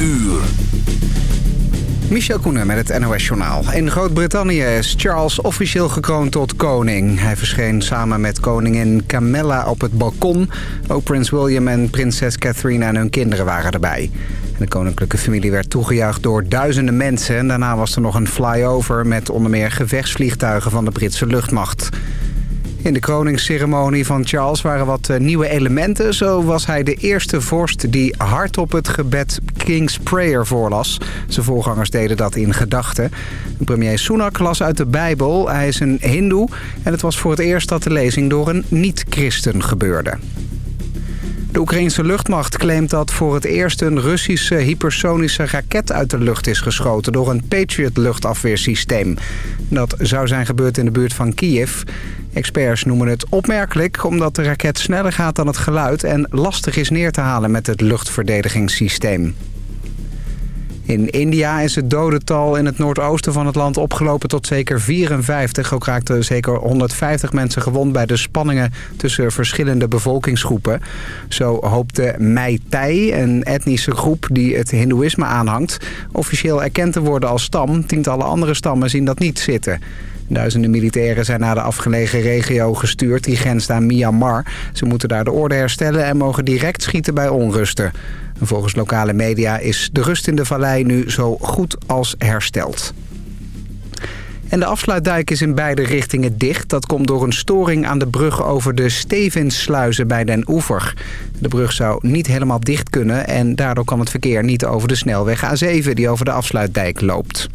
uur. Michel Koenen met het NOS-journaal. In Groot-Brittannië is Charles officieel gekroond tot koning. Hij verscheen samen met koningin Camilla op het balkon. Ook prins William en prinses Catherine en hun kinderen waren erbij. de koninklijke familie werd toegejuicht door duizenden mensen. En daarna was er nog een flyover met onder meer gevechtsvliegtuigen van de Britse luchtmacht. In de kroningsceremonie van Charles waren wat eh, nieuwe elementen. Zo was hij de eerste vorst die hardop het gebed King's Prayer voorlas. Zijn voorgangers deden dat in gedachten. Premier Sunak las uit de Bijbel. Hij is een hindoe en het was voor het eerst dat de lezing door een niet-christen gebeurde. De Oekraïnse luchtmacht claimt dat voor het eerst een Russische hypersonische raket uit de lucht is geschoten door een Patriot luchtafweersysteem. Dat zou zijn gebeurd in de buurt van Kiev. Experts noemen het opmerkelijk omdat de raket sneller gaat dan het geluid... en lastig is neer te halen met het luchtverdedigingssysteem. In India is het dodental in het noordoosten van het land opgelopen tot zeker 54. Ook raakten zeker 150 mensen gewond bij de spanningen tussen verschillende bevolkingsgroepen. Zo hoopt de Meitei, een etnische groep die het hindoeïsme aanhangt, officieel erkend te worden als stam. Tientallen andere stammen zien dat niet zitten. Duizenden militairen zijn naar de afgelegen regio gestuurd. Die grenst aan Myanmar. Ze moeten daar de orde herstellen en mogen direct schieten bij onrusten. Volgens lokale media is de rust in de vallei nu zo goed als hersteld. En de afsluitdijk is in beide richtingen dicht. Dat komt door een storing aan de brug over de Stevenssluizen bij Den Oever. De brug zou niet helemaal dicht kunnen en daardoor kan het verkeer niet over de snelweg A7 die over de afsluitdijk loopt.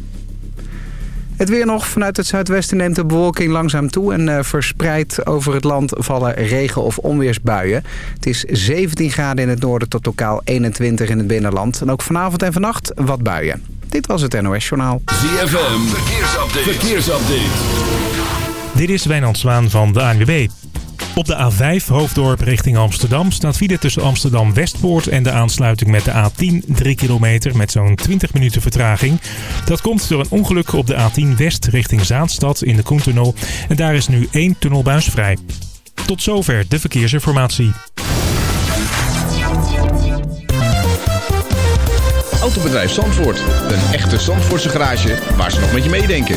Het weer nog. Vanuit het zuidwesten neemt de bewolking langzaam toe... en uh, verspreid over het land vallen regen- of onweersbuien. Het is 17 graden in het noorden tot lokaal 21 in het binnenland. En ook vanavond en vannacht wat buien. Dit was het NOS Journaal. ZFM. Verkeersupdate. Verkeersupdate. Dit is Wijnand Zwaan van de ANWB. Op de A5 Hoofddorp richting Amsterdam staat file tussen Amsterdam Westpoort en de aansluiting met de A10 3 kilometer met zo'n 20 minuten vertraging. Dat komt door een ongeluk op de A10 West richting Zaanstad in de Koentunnel en daar is nu één tunnelbuis vrij. Tot zover de verkeersinformatie. Autobedrijf Zandvoort. Een echte Zandvoortse garage waar ze nog met je meedenken.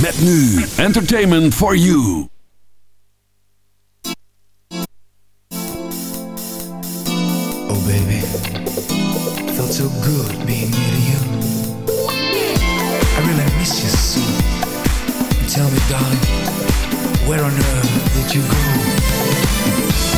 Met nu Entertainment for You. Oh baby, felt so good being near to you. I really miss you so. Tell me darling, where on earth did you go?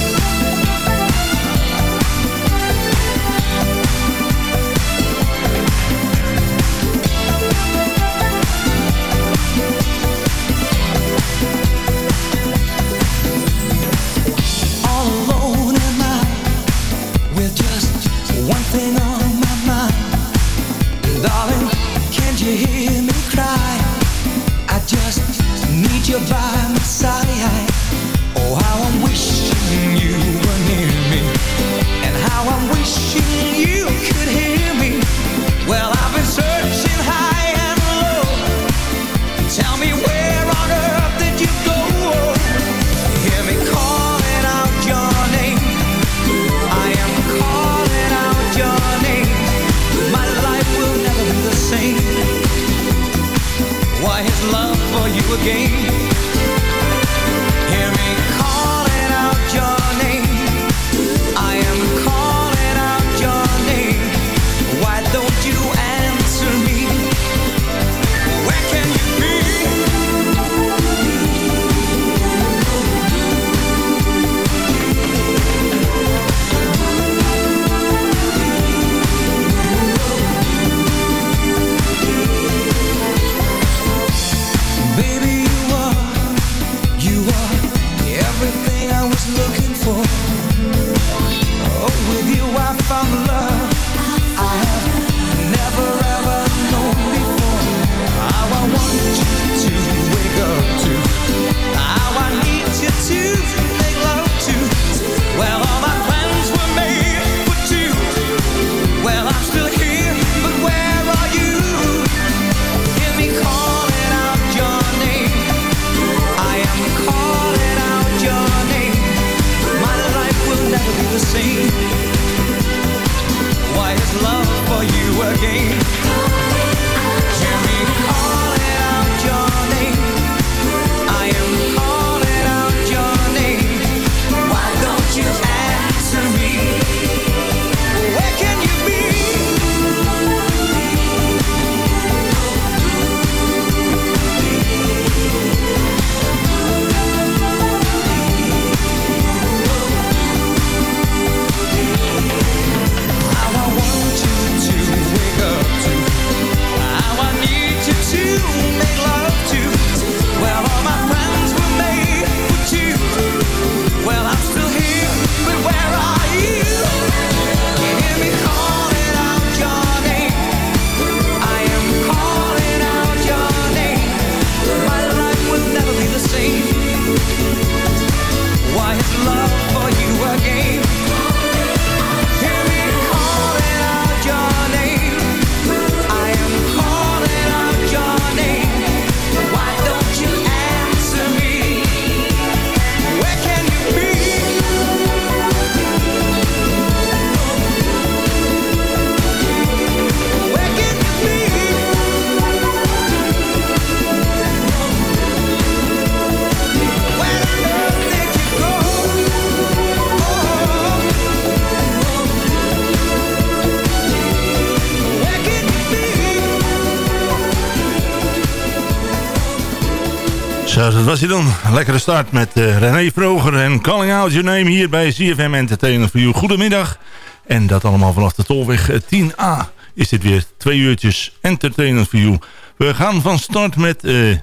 Was hij. Lekkere start met uh, René Vroger en Calling Out Your Name hier bij CFM Entertainment for You. Goedemiddag. En dat allemaal vanaf de Tolweg 10A is dit weer twee uurtjes Entertainment for You. We gaan van start met uh,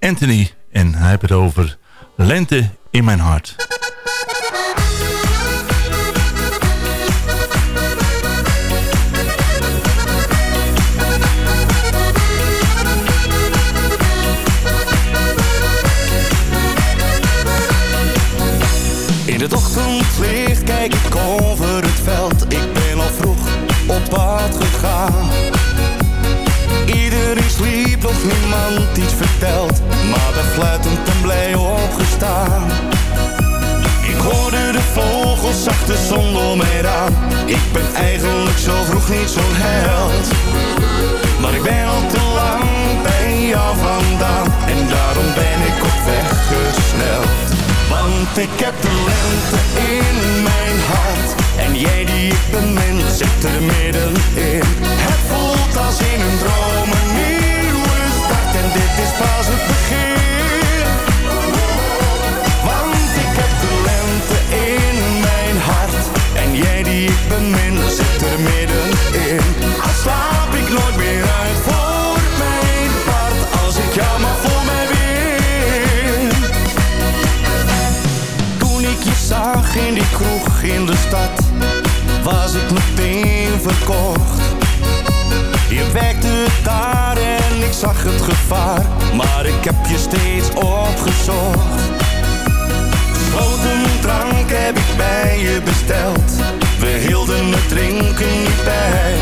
Anthony en hij heeft het over Lente in mijn hart. Iedereen sliep, nog niemand iets verteld. Maar ben fluitend en blij opgestaan. Ik hoorde de vogels, zag de zon door mij aan. Ik ben eigenlijk zo vroeg niet zo'n held. Maar ik ben al te lang bij jou vandaan. En daarom ben ik op weg gesneld. Want ik heb de lente in mijn hart En jij die ik bemin zit er middenin. Het voelt als in een droom een nieuwe start. En dit is pas het begin. Want ik heb de lente in mijn hart. En jij die ik bemin zit er middenin. Al slaap ik nooit meer uit voor mijn part Als ik jou maar voor mij win. Zag in die kroeg in de stad Was ik meteen verkocht. Je werkte daar en ik zag het gevaar Maar ik heb je steeds opgezocht. Gesloten drank heb ik bij je besteld. We hielden het drinken niet bij.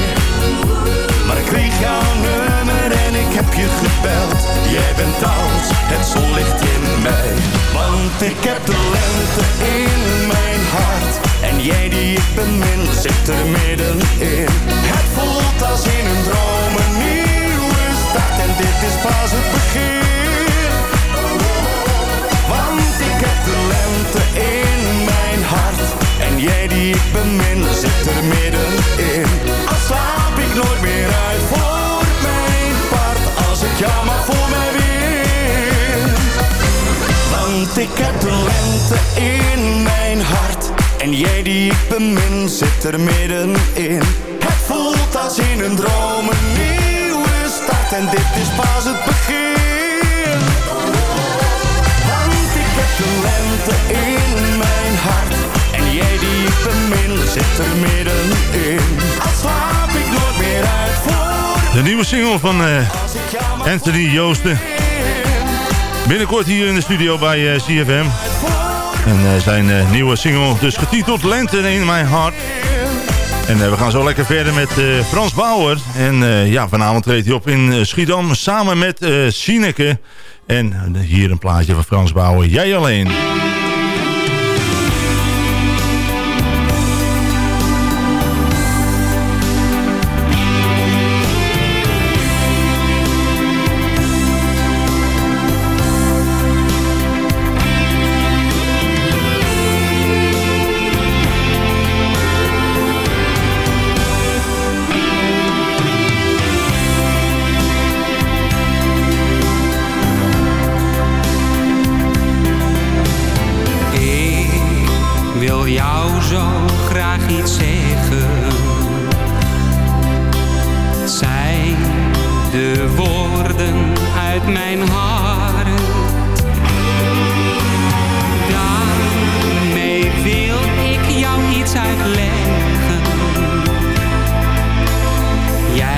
Maar ik kreeg jouw nummer en ik heb je gebeld. Jij bent als het zonlicht in mij Want ik heb de lente in mijn hart En jij die ik bemin zit er middenin. Het voelt als in een droom een nieuwe start. En dit is pas het begin. Want ik heb de lente in mijn hart. En jij die ik bemin zit er middenin. Al slaap ik nooit meer uit voor mijn part Als ik jou maar voor mij win. Want ik heb de lente in En jij die ik bemin zit er middenin. Het voelt als in een droom een nieuwe start. En dit is pas het begin. Want ik heb de lente in mijn hart. En jij die ik bemin zit er middenin. Al slaap ik nooit meer uit voor De nieuwe single van uh, Anthony Joosten. Binnenkort hier in de studio bij uh, CFM. En uh, zijn nieuwe single dus getiteld Lente in mijn hart. En we gaan zo lekker verder met Frans Bauer. En ja, vanavond treedt hij op in Schiedam samen met Sineke. En hier een plaatje van Frans Bauer. Jij alleen.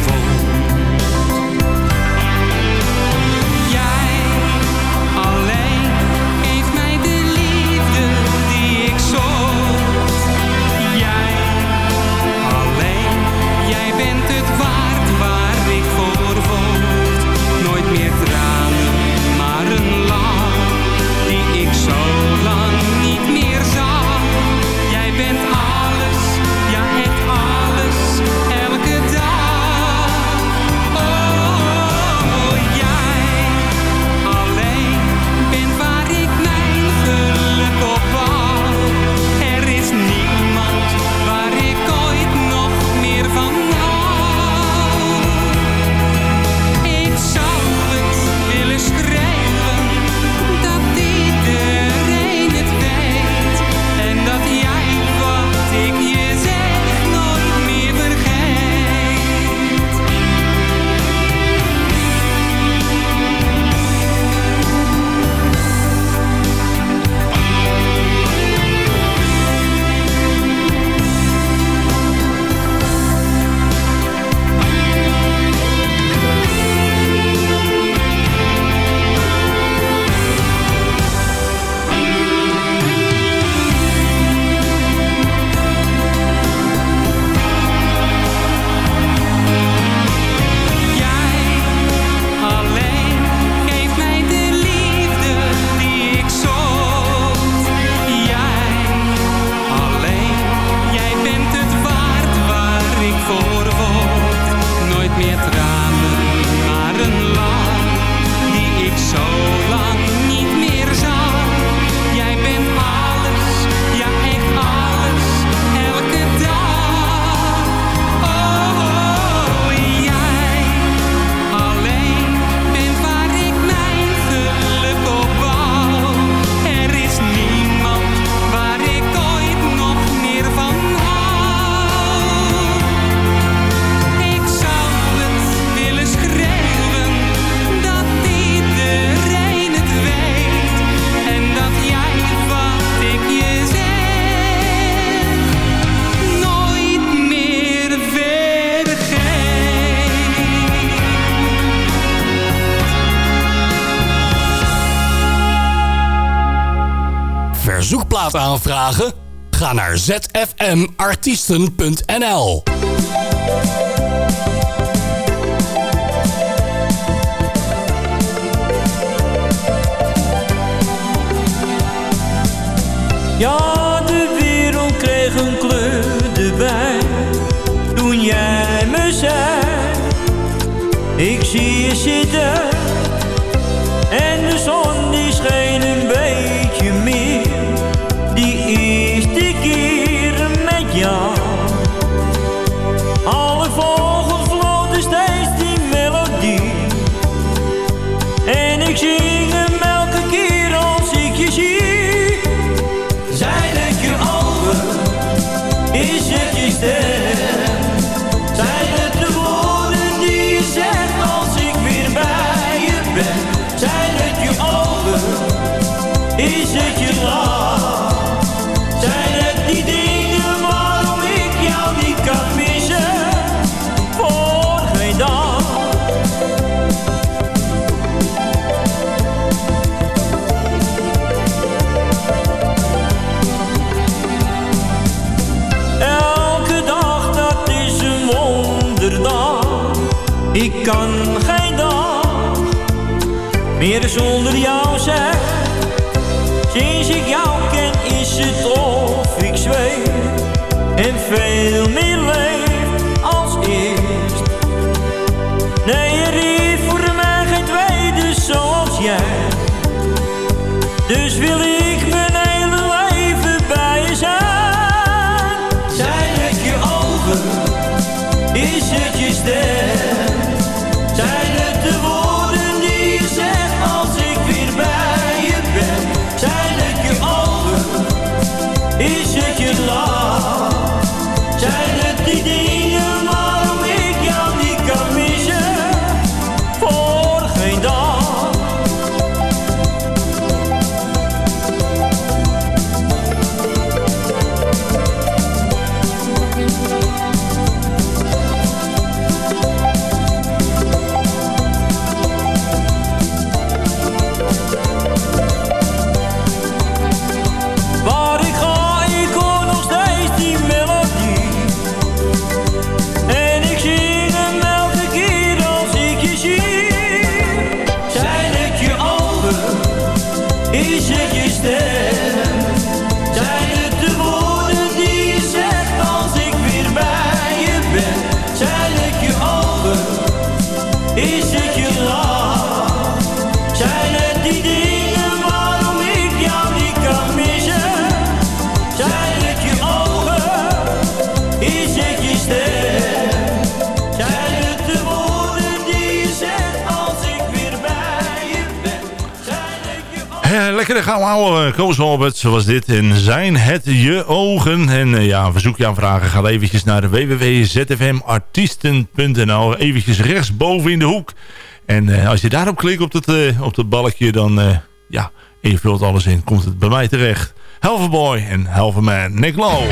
voor Ga naar zfmartiesten.nl zonder jou zeg. Nou, Koos Albert, was dit. En zijn het je ogen? En eh, ja, verzoek je aanvragen. Ga eventjes naar www.zfmartiesten.nl. Eventjes rechtsboven in de hoek. En eh, als je daarop klikt op dat, eh, op dat balkje, dan ja, je vult alles in. Komt het bij mij terecht. Helverboy en Helverman Nick Lowe.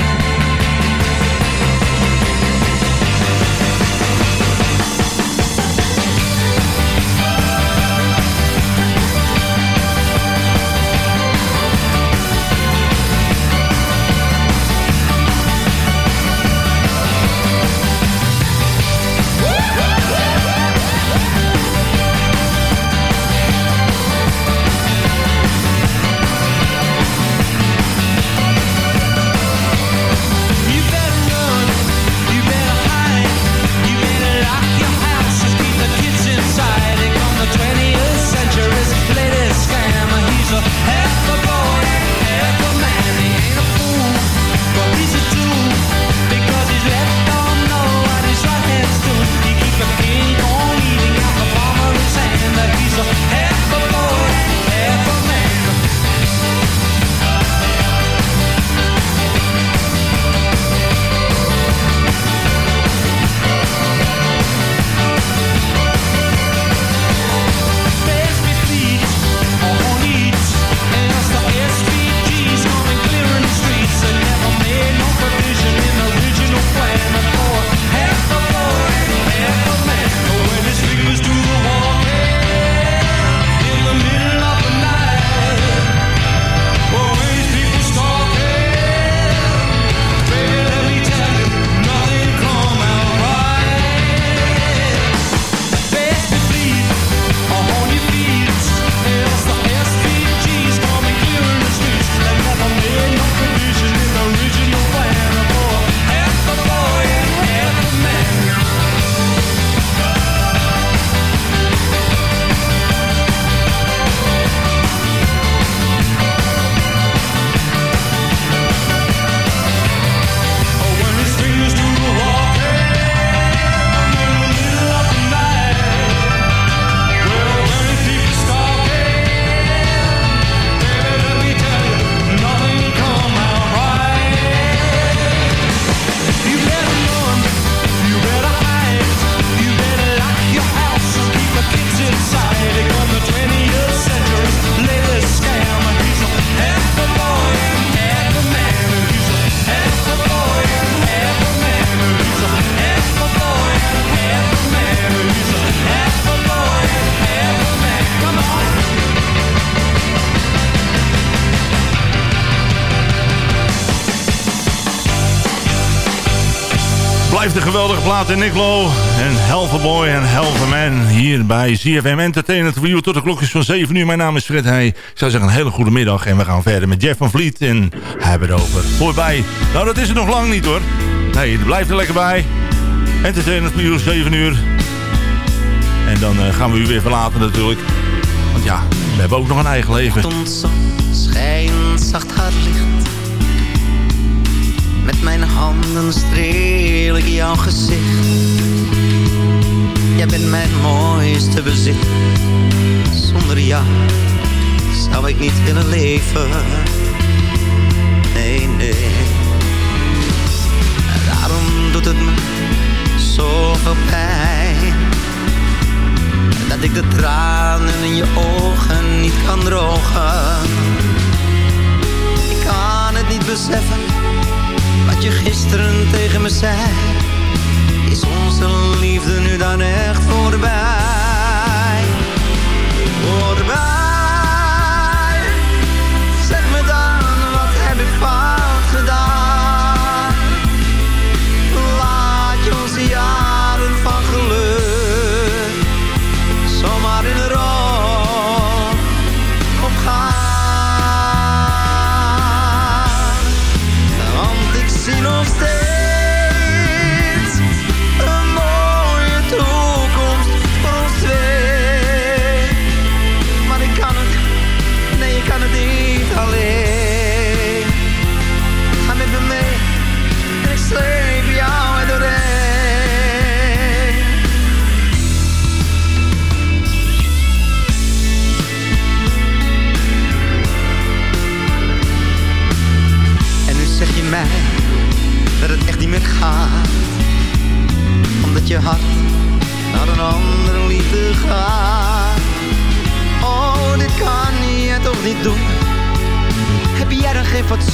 Blijft een geweldige plaat in Nicklo. En a Boy en Half a Man hier bij ZFM Entertainment u tot de klokjes van 7 uur. Mijn naam is Fred Heij. Ik zou zeggen een hele goede middag. En we gaan verder met Jeff van Vliet en hebben het over. Voorbij. Nou, dat is het nog lang niet hoor. Nee, het blijft er lekker bij. Entertainment voor u 7 uur. En dan uh, gaan we u weer verlaten natuurlijk. Want ja, we hebben ook nog een eigen leven. Ochtendson schijnt zacht hard licht met mijn handen streel ik jouw gezicht. Jij bent mijn mooiste bezit. Zonder jou zou ik niet willen leven. Nee, nee. Daarom doet het me zoveel pijn. Dat ik de tranen in je ogen niet kan drogen. Ik kan het niet beseffen wat je gisteren tegen me zei. Is onze liefde nu dan echt voorbij? Voorbij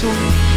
dan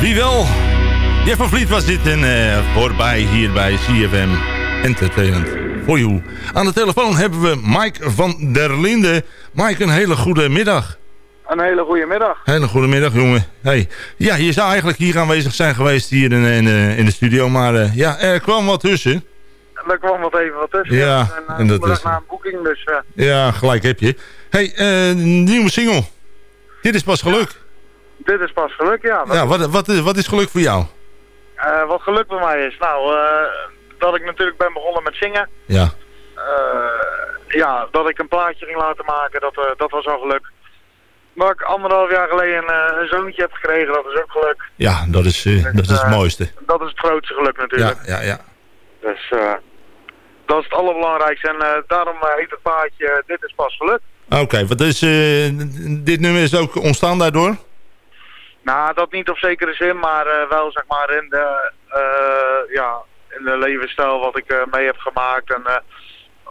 wie wel? Jeff van Vliet was dit en eh, voorbij hier bij CFM Entertainment voor you. Aan de telefoon hebben we Mike van der Linden. Mike, een hele goede middag. Een hele goede middag. Hele goede middag, jongen. Hey. Ja, je zou eigenlijk hier aanwezig zijn geweest hier in, in, eh, in de studio, maar eh, ja, er kwam wat tussen. Er kwam wat even wat tussen. Ja, en, uh, en dat is- een boeking, dus Ja, gelijk heb je. Hey, eh, nieuwe single. Dit is pas geluk. Dit is pas geluk, ja. Ja, wat, wat, wat is geluk voor jou? Eh, wat geluk bij mij is, nou, eh, dat ik natuurlijk ben begonnen met zingen. Ja, Eh, ja, dat ik een plaatje ging laten maken, dat, dat was al geluk. Dat ik anderhalf jaar geleden een, een zoontje heb gekregen, dat is ook geluk. ja dat, is, eh, dat is het mooiste. Dat is het grootste geluk natuurlijk. Ja, ja, ja. Dus eh, dat is het allerbelangrijkste. En daarom heet het plaatje Dit is pas geluk. Oké, wat is, dit nummer is ook ontstaan daardoor? Nou, dat niet op zekere zin, maar eh, wel zeg maar in de, eh, ja, in de levensstijl wat ik eh, mee heb gemaakt en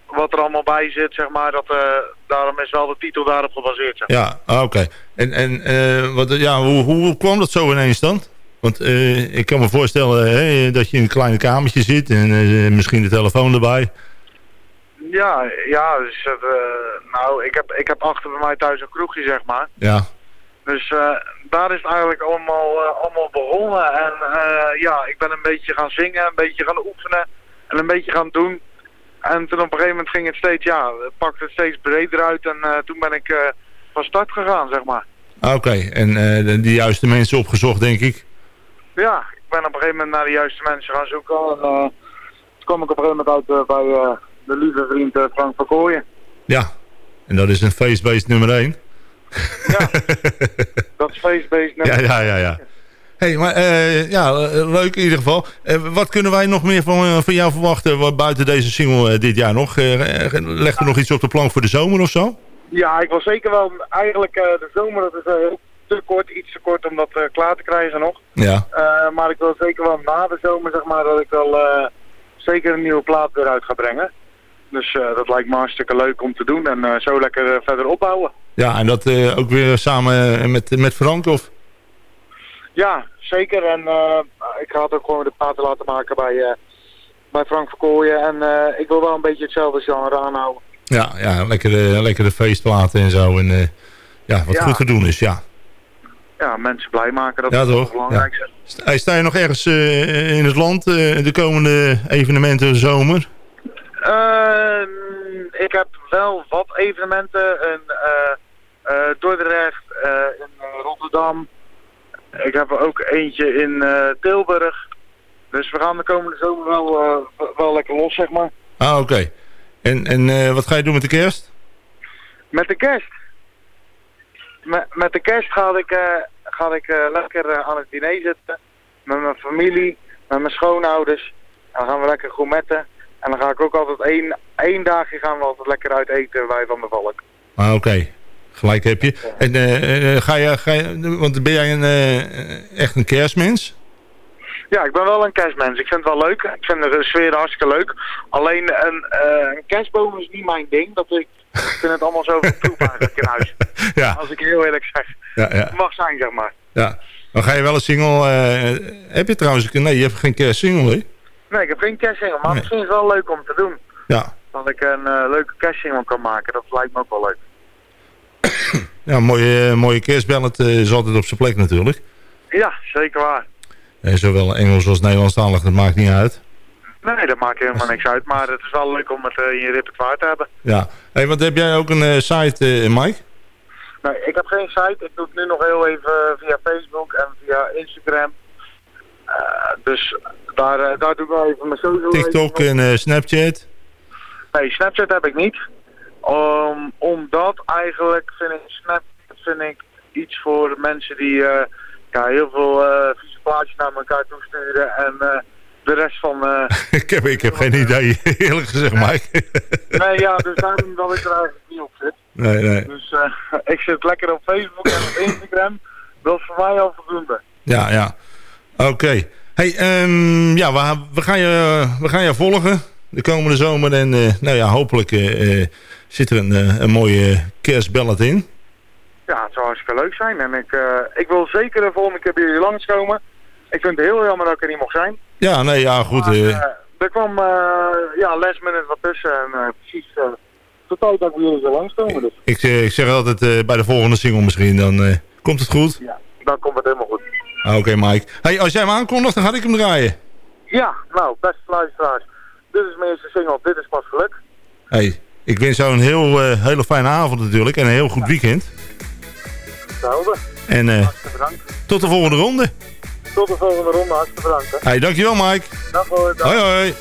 wat er allemaal bij zit, zeg maar. Dat, daarom is wel de titel daarop gebaseerd. Zeg. Ja, ah, oké. En, en wat, ja, hoe, hoe kwam dat zo ineens dan? Want ik kan me voorstellen hè, dat je in een klein kamertje zit en misschien de telefoon erbij. Ja, ja, dus nou, ik heb, ik heb achter bij mij thuis een kroegje, zeg maar. Ja, Dus eh, daar is het eigenlijk allemaal, eh, allemaal begonnen. En eh, ja, ik ben een beetje gaan zingen, een beetje gaan oefenen en een beetje gaan doen. En toen op een gegeven moment ging het steeds, ja, het pakte het steeds breder uit. En toen ben ik van start gegaan, zeg maar. Ah, oké. En de, de juiste mensen opgezocht, denk ik. Ja, ik ben op een gegeven moment naar de juiste mensen gaan zoeken. En toen kwam ik op een gegeven moment uit bij de lieve vriend Frank van Kooijen. Ja. En dat is een face-based nummer 1. Dat is Facebase. Ja, ja, ja, ja. hey, maar eh, ja, eh, leuk in ieder geval. Eh, wat kunnen wij nog meer van, van jou verwachten wat buiten deze single dit jaar nog? Leg er nog iets op de plank voor de zomer of zo? Ja, ik wil zeker wel, eigenlijk de zomer, dat is heel te kort, iets te kort om dat klaar te krijgen nog. Ja. Maar ik wil zeker wel na de zomer, zeg maar, dat ik wel zeker een nieuwe plaat weer uit ga brengen. Dus eh, dat lijkt me hartstikke leuk om te doen en eh, zo lekker eh, verder opbouwen. Ja, en dat ook weer samen met, met Frank of? Ja, zeker. En ik ga het ook gewoon de platen laten maken bij, bij Frank Verkooyen. En ik wil wel een beetje hetzelfde genre aanhouden. Ja, ja lekkere, lekkere feestplaten en zo. En ja, wat Ja. goed te doen is, ja. Ja, mensen blij maken, dat Ja, is het belangrijkste. St- hey, sta je nog ergens in het land de komende evenementen zomer? Ehm, ik heb wel wat evenementen. In eh, eh, Dordrecht, eh, in Rotterdam. Ik heb er ook eentje in Tilburg. Dus we gaan de komende zomer wel, wel lekker los, zeg maar. Ah, oké. En, en wat ga je doen met de kerst? Met de kerst. Met, met de kerst ga ik, ga ik lekker aan het diner zitten. Met mijn familie, met mijn schoonouders. En dan gaan we lekker gourmetten. En dan ga ik ook altijd één, één dagje gaan we altijd lekker uit eten bij Van der Valk. Ah, oké. Gelijk heb je. En eh, eh, ga je, ga je, want ben jij een, eh, echt een kerstmens? Ja, ik ben wel een kerstmens. Ik vind het wel leuk. Ik vind de sfeer hartstikke leuk. Alleen een, eh, een kerstboom is niet mijn ding. Dat ik, ik vind het allemaal zo troep eigenlijk in huis. Ja. Als ik heel eerlijk zeg. Ja, ja. Het mag zijn, zeg maar. Ja. Dan ga je wel een single... eh, heb je trouwens... Nee, je hebt geen kerstsingle, hè? Nee, ik heb geen. Maar Nee. misschien is het wel leuk om te doen. Ja. Dat ik een eh, leuke kerstsingel kan maken. Dat lijkt me ook wel leuk. Ja, mooie, eh, mooie kerstballet eh, is altijd op zijn plek natuurlijk. Ja, zeker waar. Eh, zowel Engels als Nederlandstalig, dat maakt niet uit. Nee, dat maakt helemaal niks uit. Maar het is wel leuk om het in je repertoire te hebben. Ja. Hey, want heb jij ook een site, eh, Mike? Nee, ik heb geen site. Ik doe het nu nog heel even via Facebook en via Instagram. Dus daar, eh, daar doe ik wel even mijn social TikTok en eh, Snapchat? Nee, Snapchat heb ik niet. Um, omdat eigenlijk vind ik Snapchat vind ik iets voor mensen die eh, ja, heel veel eh vieze plaatjes naar elkaar toesturen. En de rest van... ik, heb, ik heb geen idee, eerlijk gezegd, Mike. nee, ja, dus daarom dat ik er eigenlijk niet op zit. nee, nee. Dus ik zit lekker op Facebook en op Instagram. Dat is voor mij al voldoende. Ja, ja. Oké. Hey, ehm, ja, we, we, gaan je, we gaan je volgen de komende zomer. En eh, nou ja, hopelijk eh, eh, zit er een, een mooie kerstballet in. Ja, het zou hartstikke leuk zijn. En ik, ik wil zeker de volgende keer bij jullie langskomen. Ik vind het heel jammer dat ik er niet mocht zijn. Ja, nee, ja, goed. Maar, er kwam ja, last minute wat tussen. En precies tijd dat ik bij jullie zo langskomen. Dus. ik, ik zeg altijd bij de volgende single misschien, dan komt het goed. Ja, dan komt het helemaal goed. Ah, Oké, okay, Mike. Hey, als jij hem aankondigt, dan ga ik hem draaien. Ja, nou, beste luisteraars. Dit is mijn eerste single, dit is pas geluk. Hey, ik wens jou een heel, uh, hele fijne avond natuurlijk en een heel goed weekend. Hetzelfde. En uh, tot de volgende ronde. Tot de volgende ronde, hartstikke bedankt. Hè. Hey, dankjewel Mike. Dank hoor. Dag. Hoi hoi.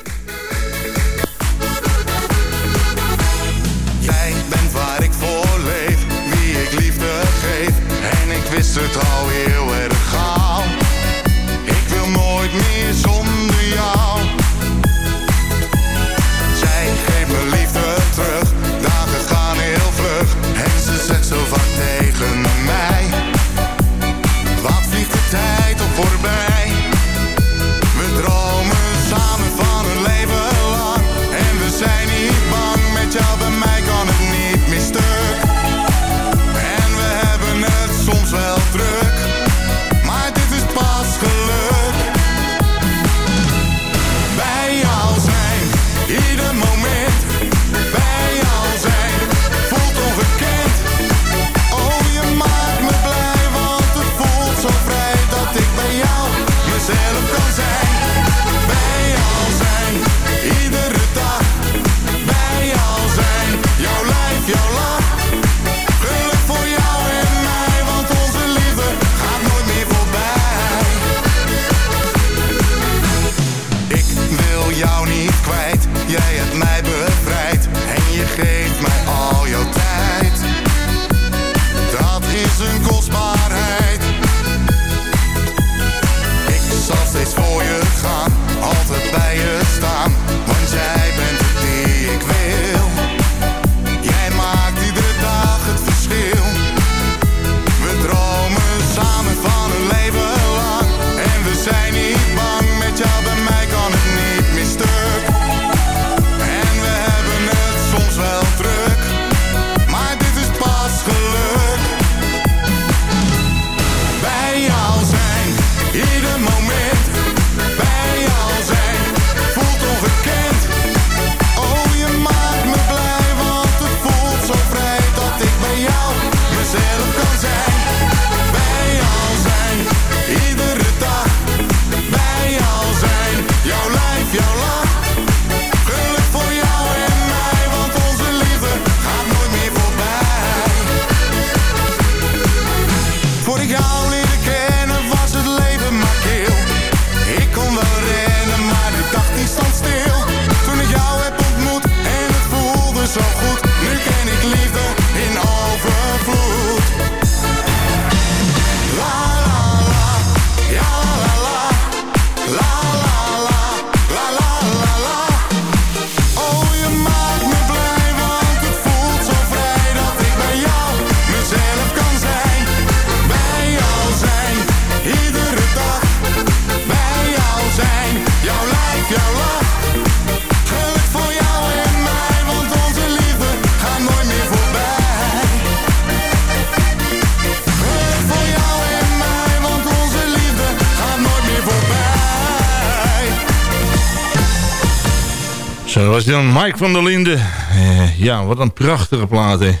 Was dan Mike van der Linden. Eh, ja, wat een prachtige plaat, hè.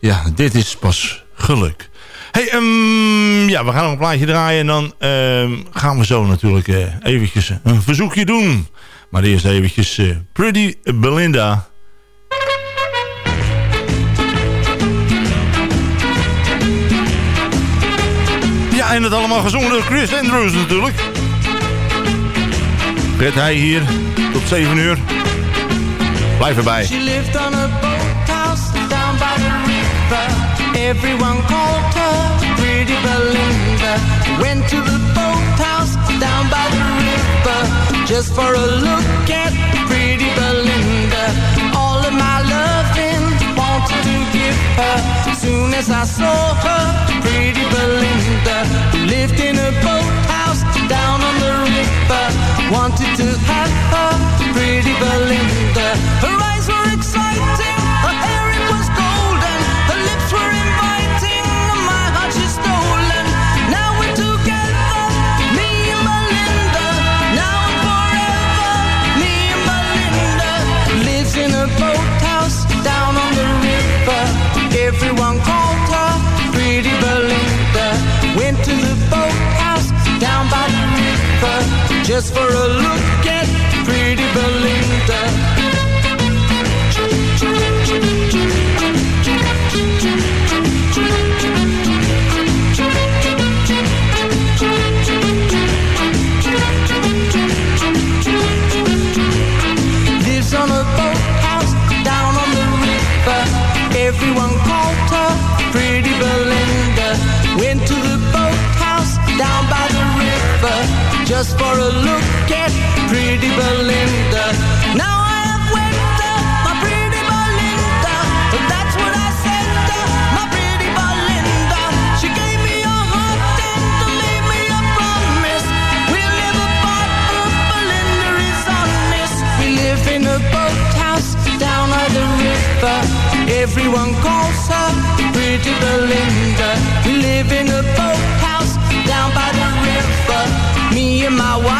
Ja, dit is pas geluk. hey, ehm, ja, we gaan nog een plaatje draaien... en dan ehm, gaan we zo natuurlijk eh, eventjes een verzoekje doen. Maar eerst eventjes eh, Pretty Belinda... Ja, en het allemaal gezongen door Chris Andrews natuurlijk. Red hij hier tot 7 uur. Blijf erbij. She lived on a boathouse down by the river. Everyone called her Pretty Belinda. Went to the boathouse down by the river just for a look at Pretty Belinda. All of my loving wanted to give her. Soon as I saw her, Pretty Belinda, lived in a boathouse down on the river. Wanted to have her, Pretty Belinda. Her eyes were exciting, her hair it was golden, her lips were inviting, my heart she's stolen. Now we're together, me and Belinda. Now and forever, me and Belinda. Lives in a boathouse down on the river. Everyone called her Pretty Belinda. Went to river just for a look at Pretty Belinda. Lives on a boathouse down on the river. Everyone called her Pretty Belinda. Went to the boathouse down by the river just for a look at Pretty Belinda. Now I have went there, my Pretty Belinda. That's what I said my Pretty Belinda. She gave me a heart and me a promise. We'll never part, Belinda is honest. We live in a boathouse down by the river. Everyone calls her Pretty Belinda. We live in a boathouse my wife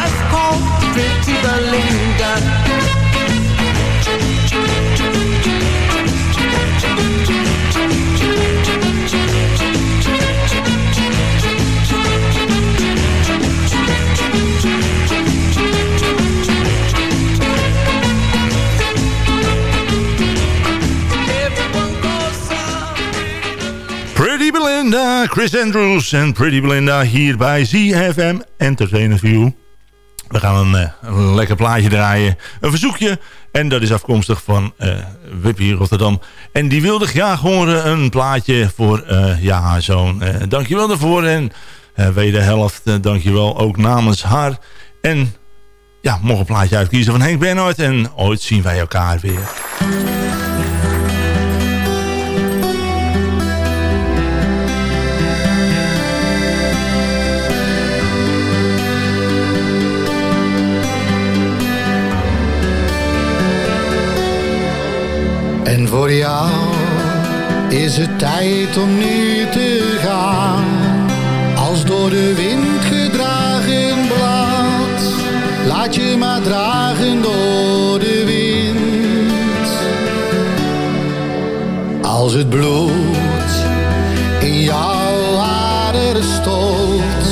Chris Andrews en Pretty Belinda hier bij ZFM Entertainment View. We gaan een, eh, een lekker plaatje draaien. Een verzoekje. En dat is afkomstig van uh, Wippie Rotterdam. En die wilde graag horen een plaatje voor uh, ja, haar zoon. Uh, dankjewel daarvoor. En wederhelft, uh, dankjewel ook namens haar. En ja, mocht een plaatje uitkiezen van Henk Bernhard. En ooit zien wij elkaar weer. En voor jou is het tijd om nu te gaan. Als door de wind gedragen blad. Laat je maar dragen door de wind. Als het bloed in jouw aderen stolt.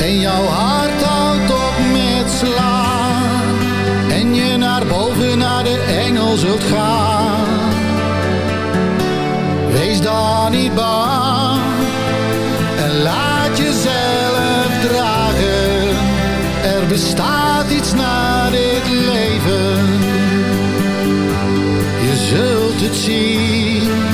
En jouw hart houdt op met slaan. En je naar boven naar de engel zult gaan bestaat iets na dit leven. Je zult het zien.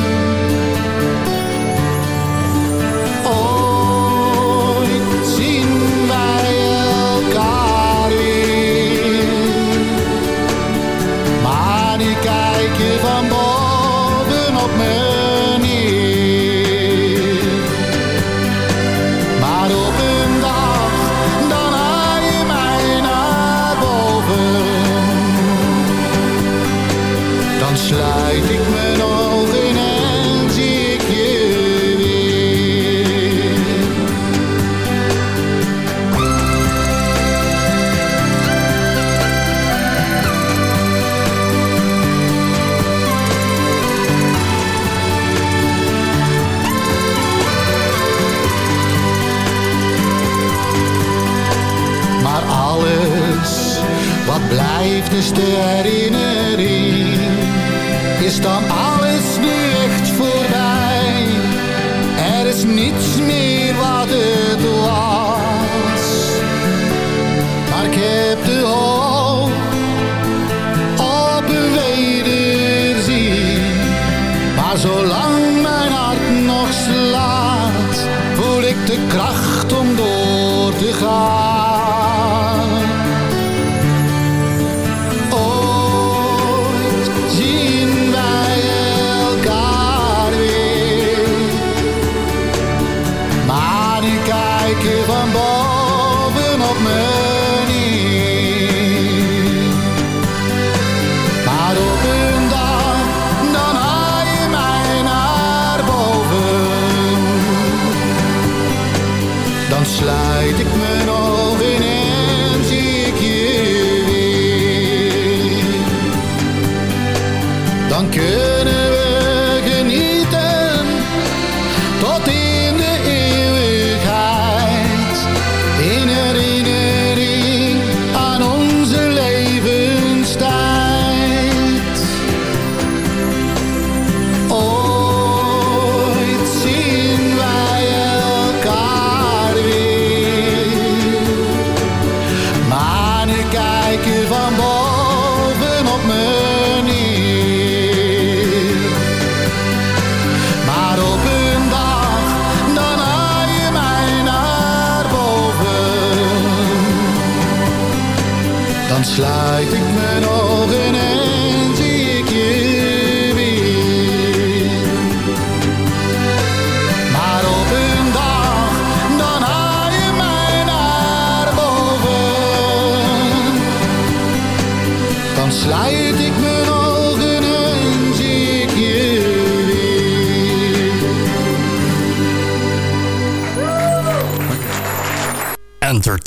Sluit ik mijn ogen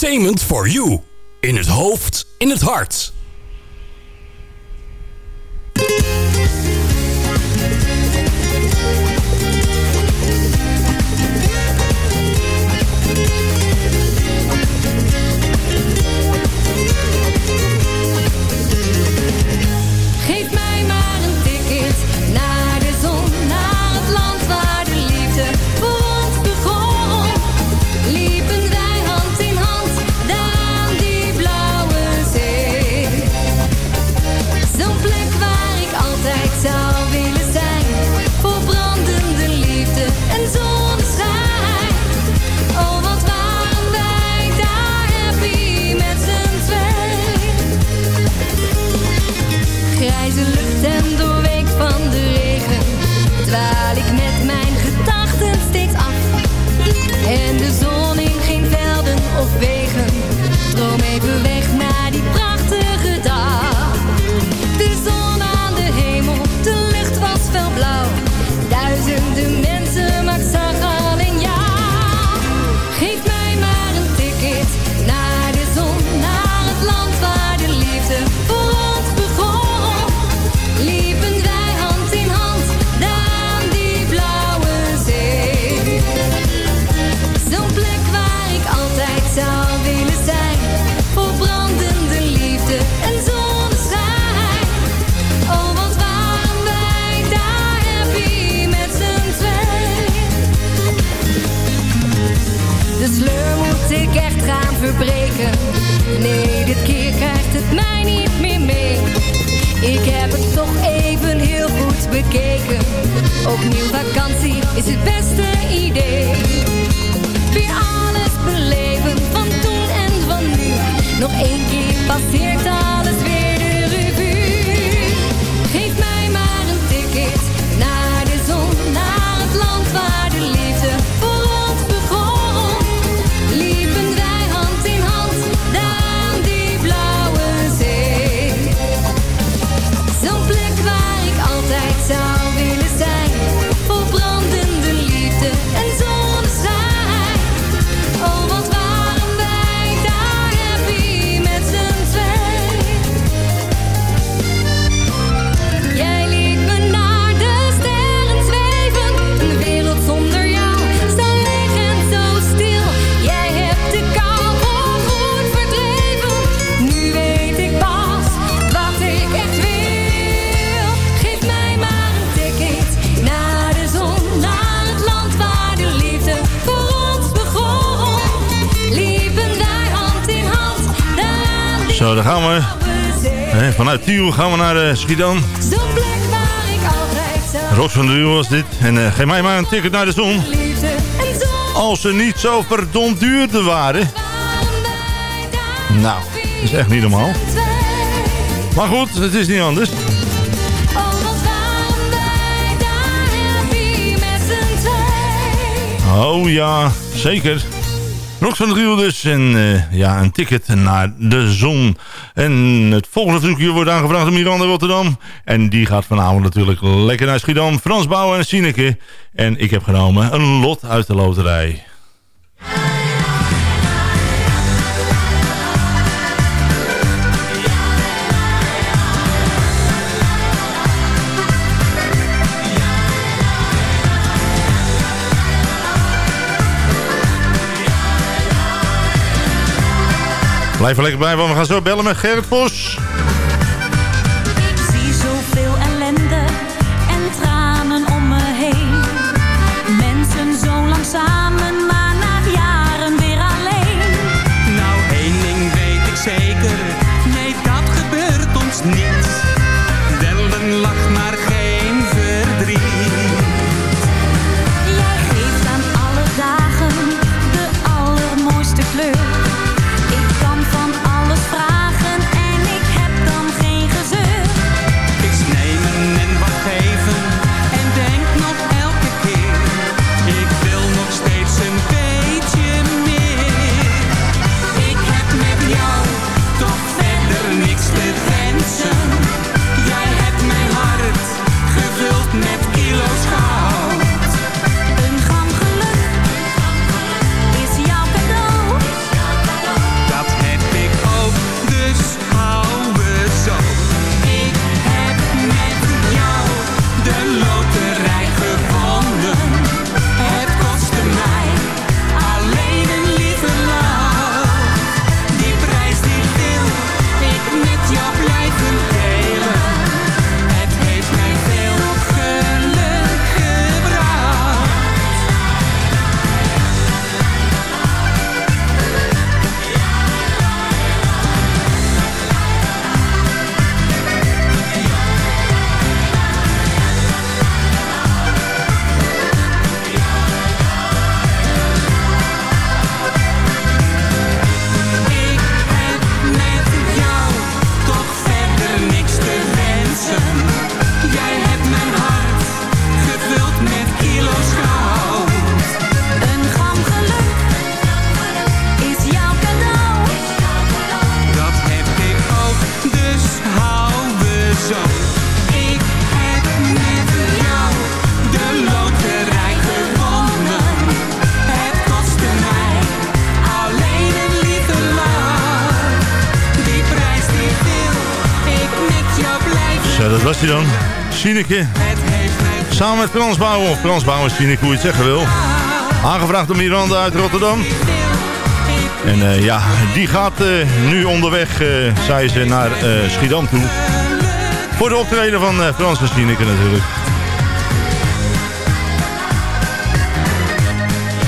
Entertainment for you. In het hoofd, in het hart. Vanuit Tiel gaan we naar eh, Schiedam. Zo'n plek waar ik altijd van de Uw was dit. En eh, geef mij maar een ticket naar de zon. Als ze niet zo verdomd duurder waren. Nou, dat is echt niet normaal. Maar goed, het is niet anders. Oh ja, zeker. Rox van de Riel dus. En eh, ja, een ticket naar de zon. En het volgende verzoekje wordt aangevraagd door Miranda Rotterdam. En die gaat vanavond natuurlijk lekker naar Schiedam. Frans Bouwen en Sineke. En ik heb genomen een lot uit de loterij. Blijf er lekker bij, want we gaan zo bellen met Gerrit Vos. Dat was hij dan. Sineke. Samen met Frans Bouwen, of Frans Bouwen, Sineke, hoe je het zeggen wil. Aangevraagd door Miranda uit Rotterdam. En eh, ja, die gaat eh, nu onderweg, uh, zei ze, naar Schiedam toe. Voor de optreden van Frans en Sineke natuurlijk.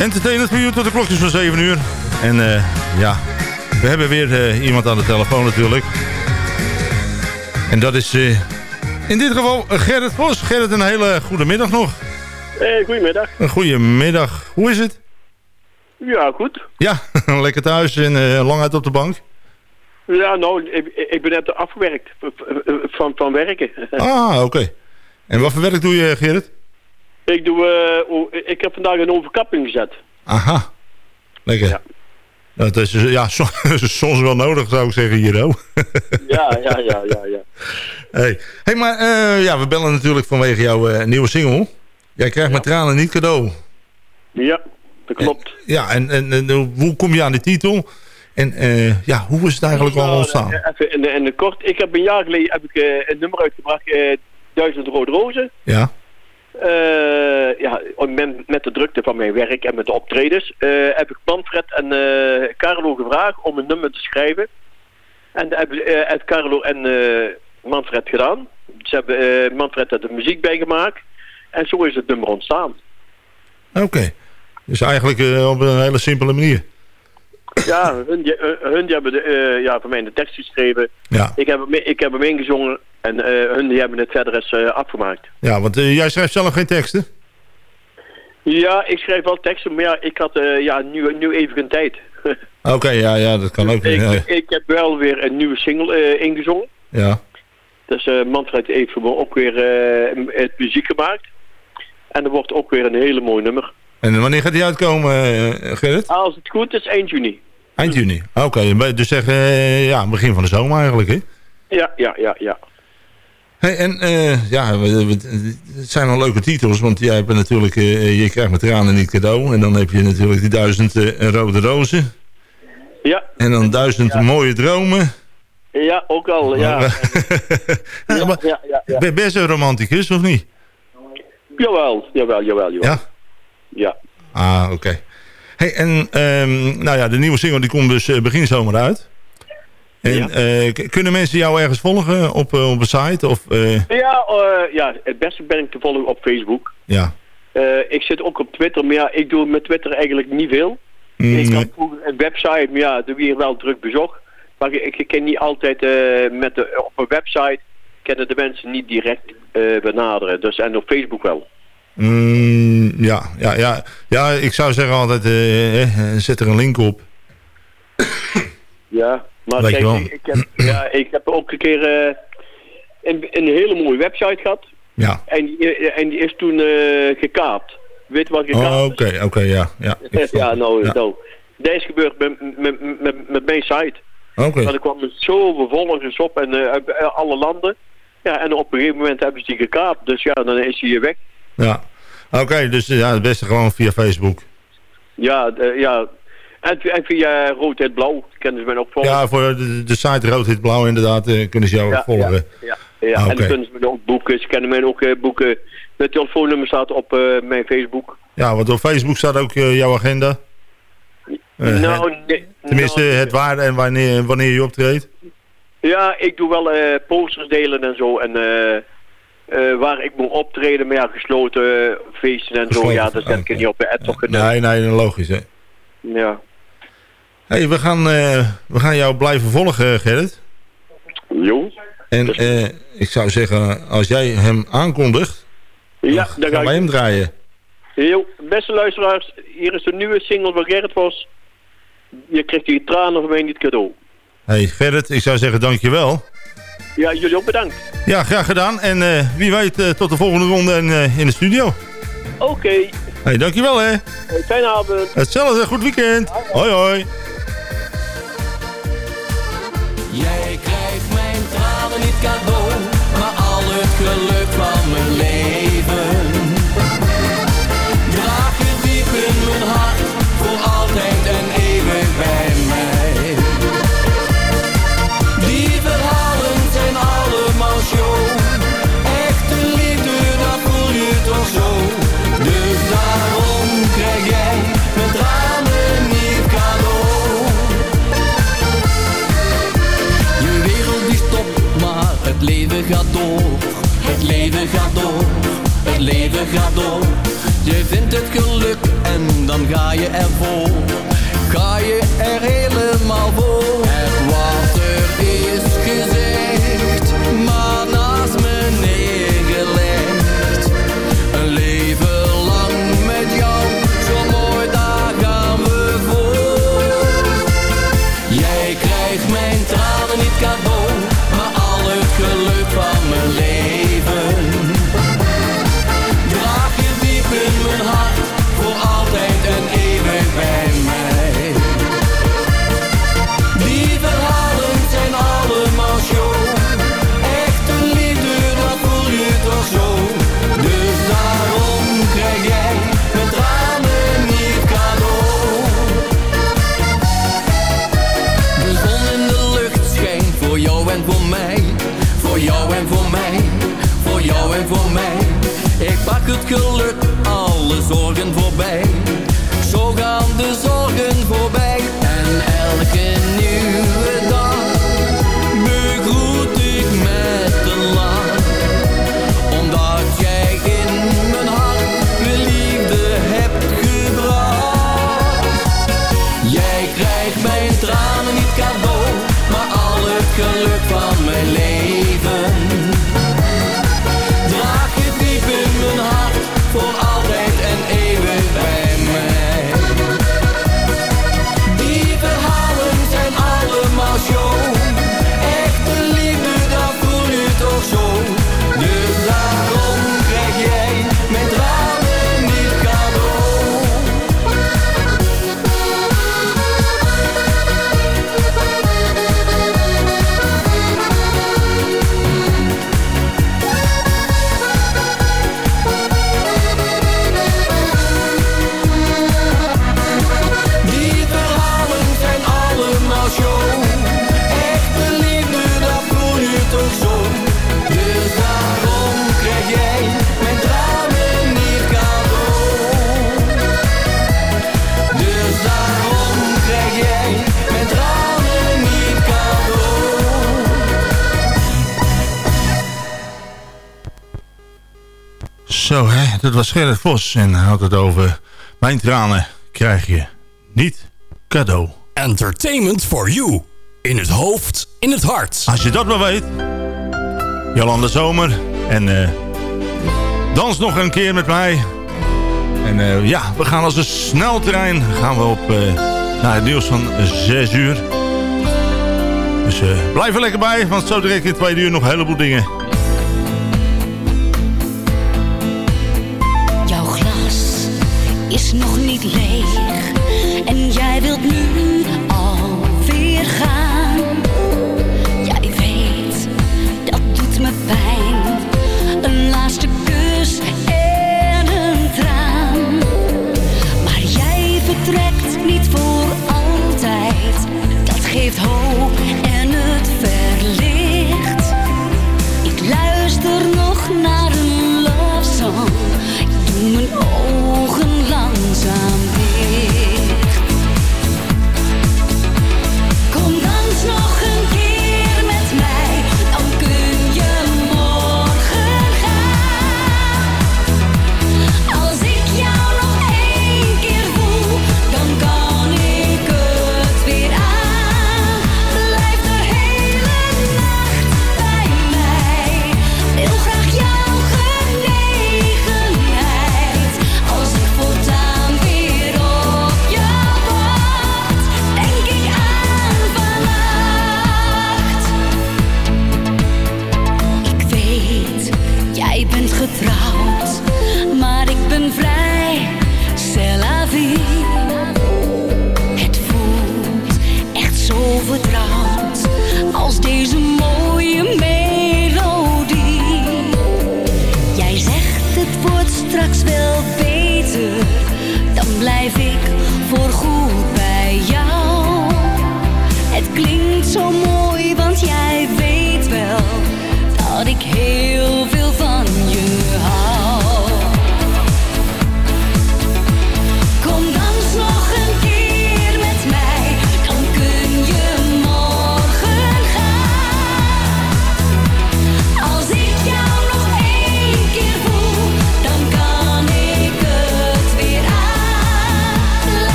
Entertainment voor u tot de klokjes van 7 uur. En ja, we hebben weer iemand aan de telefoon natuurlijk. En dat is in dit geval Gerrit Vos. Gerrit, een hele goede middag nog. Hey, goedemiddag. Een goede middag. Hoe is het? Ja, goed. Ja, lekker thuis en uh, lang uit op de bank? Ja, nou, ik, ik ben net afgewerkt van, van werken. Ah, oké. En wat voor werk doe je, Gerrit? Ik, doe, uh, ik heb vandaag een overkapping gezet. Aha, lekker. Ja. Dat is ja, soms wel nodig, zou ik zeggen, hier ook. ja, ja, ja, ja, ja. Hey, hey maar uh, ja, we bellen natuurlijk vanwege jouw uh, nieuwe single. Jij krijgt ja. met tranen niet cadeau. Ja, dat klopt. En, ja, en, en, en, hoe kom je aan die titel? En uh, ja, hoe is het eigenlijk nou, al ontstaan? Even in de, in de kort, ik heb een jaar geleden heb ik, een nummer uitgebracht, Duizend Rode Rozen. Ja. Ja, met, met, de drukte van mijn werk en met de optredens heb ik Manfred en Carlo gevraagd om een nummer te schrijven. En uh, Carlo en Manfred gedaan. Ze hebben Manfred er de muziek bij gemaakt. En zo is het nummer ontstaan. Oké. Okay. Dus eigenlijk op een hele simpele manier. Ja, hun, hun die hebben de, ja, voor mij de tekst geschreven. Ja. Ik, heb, ik heb hem ingezongen en uh, hun die hebben het verder eens uh, afgemaakt. Ja, want jij schrijft zelf geen teksten? Ja, ik schrijf wel teksten, maar ja, ik had ja, nu, nu even geen tijd. Oké, okay, ja, ja, dat kan ook. Ik, ja. ik heb wel weer een nieuwe single ingezongen. Ja. Dus Manfred heeft voor me ook weer het muziek gemaakt. En er wordt ook weer een hele mooi nummer. En wanneer gaat die uitkomen, Gerrit? Als het goed is, eind juni. Eind juni, oké. Okay. Dus zeg, ja, begin van de zomer eigenlijk, hè? Ja, ja, ja, ja. Hey, en uh, ja, het zijn wel leuke titels, want jij hebt natuurlijk, uh, je krijgt met tranen niet cadeau. En dan heb je natuurlijk die duizend uh, rode rozen. Ja. En dan duizend ja. mooie dromen. Ja, ook al, ja. ja, ja, ja, ja. Ben je best een romanticus, of niet? Jawel, jawel, jawel, jawel. Ja? Ja. Ah, oké. Okay. Hey, en um, nou ja, de nieuwe single die komt dus begin zomer uit. En ja. uh, kunnen mensen jou ergens volgen op, uh, op een site? Of, uh... Ja, ja, het beste ben ik te volgen op Facebook. Ja. ik zit ook op Twitter, maar ja, ik doe met Twitter eigenlijk niet veel. Mm, ik had vroeger een website, maar ja, doe hier wel druk bezocht. Maar ik, ik ken niet altijd met de, op een website kennen de mensen niet direct benaderen. Dus en op Facebook wel. Mm, ja, ja, ja, ja, ik zou zeggen altijd, zet er een link op. Ja, maar kijk, ik, ik, heb, ja, ik heb ook een keer uh, een, een, hele mooie website gehad. Ja. En die, en die is toen uh, gekaapt. Weet wat gekaapt oh, oké, oké, okay, ja. Ja, ja nou, ja. nou. Dat is gebeurd met, met, met, met mijn site. Okay. Want er kwamen zoveel volgers op en, uh, uit alle landen. Ja, en op een gegeven moment hebben ze die gekaapt. Dus ja, dan is hij weg. Ja. Oké, okay, dus ja, het beste gewoon via Facebook. Ja, ja en, en via Rood Het Blauw kennen ze mij ook volgen. Ja, voor de, de site Rood Het Blauw inderdaad uh, kunnen ze jou ja, volgen. Ja, ja, ja. Ah, okay. en dan kunnen ze me ook boeken. Ze kennen mij ook boeken. Mijn telefoonnummer staat op mijn Facebook. Ja, want op Facebook staat ook jouw agenda. nou, nee. Tenminste, het waar en wanneer, wanneer je optreedt. Ja, ik doe wel posters delen en zo. En waar ik moet optreden, maar ja, gesloten feesten en gesloten, zo. Ja, dat zet ik niet op de ad toch Nee, nee, logisch hè. Ja. Hey, we gaan, we gaan jou blijven volgen, Gerrit. Jo. En uh, ik zou zeggen, als jij hem aankondigt, ja, dan, dan gaan wij hem draaien. Jo, beste luisteraars, hier is een nieuwe single van Gerrit Vos. Je krijgt die tranen van mij niet cadeau. Hey Gerrit, ik zou zeggen dankjewel. Ja, jullie ook bedankt. Ja, graag gedaan. En uh, wie weet tot de volgende ronde in, in de studio. Oké. Okay. Hey, dankjewel hè. Hey, fijne avond. Hetzelfde, goed weekend. Hoi hoi. hoi. Jij krijgt mijn tranen niet cadeau, maar al het geluk gaat door, het leven gaat door, het leven gaat door. Je vindt het geluk en dan ga je ervoor, ga je er helemaal voor. was Gerrit Vos en had het over... Mijn tranen krijg je niet cadeau. Entertainment for you. In het hoofd, in het hart. Als je dat maar weet. Jolanda Zomer. En eh, dans nog een keer met mij. En eh, ja, we gaan als een sneltrein gaan we op, eh, naar het nieuws van 6 uur. Dus blijf er lekker bij, want zo direct in 2 uur nog een heleboel dingen... is nog niet leeg. En jij wilt nu alweer gaan. Jij weet, dat doet me pijn. Een laatste kus en een traan. Maar jij vertrekt niet voor altijd. Dat geeft hoop en het verlicht. Ik luister nog naar een love song. Ik doe mijn ogen. sometimes